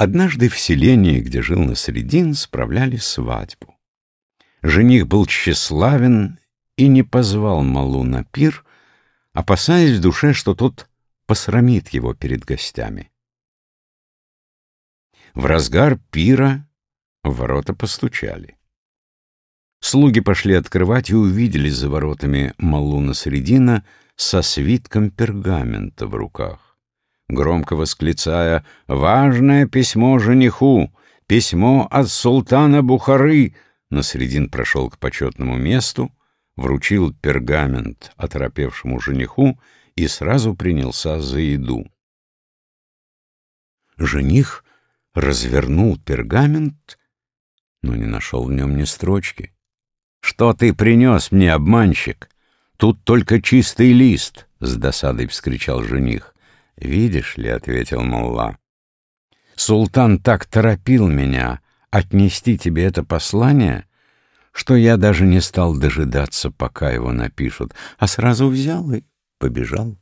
Однажды в селении, где жил Насредин, справляли свадьбу. Жених был тщеславен и не позвал Малу на пир, опасаясь в душе, что тот посрамит его перед гостями. В разгар пира ворота постучали. Слуги пошли открывать и увидели за воротами Малуна Средина со свитком пергамента в руках громко восклицая «Важное письмо жениху! Письмо от султана Бухары!» Насредин прошел к почетному месту, вручил пергамент оторопевшему жениху и сразу принялся за еду. Жених развернул пергамент, но не нашел в нем ни строчки. «Что ты принес мне, обманщик? Тут только чистый лист!» — с досадой вскричал жених. «Видишь ли», — ответил Мулла, — «султан так торопил меня отнести тебе это послание, что я даже не стал дожидаться, пока его напишут, а сразу взял и побежал».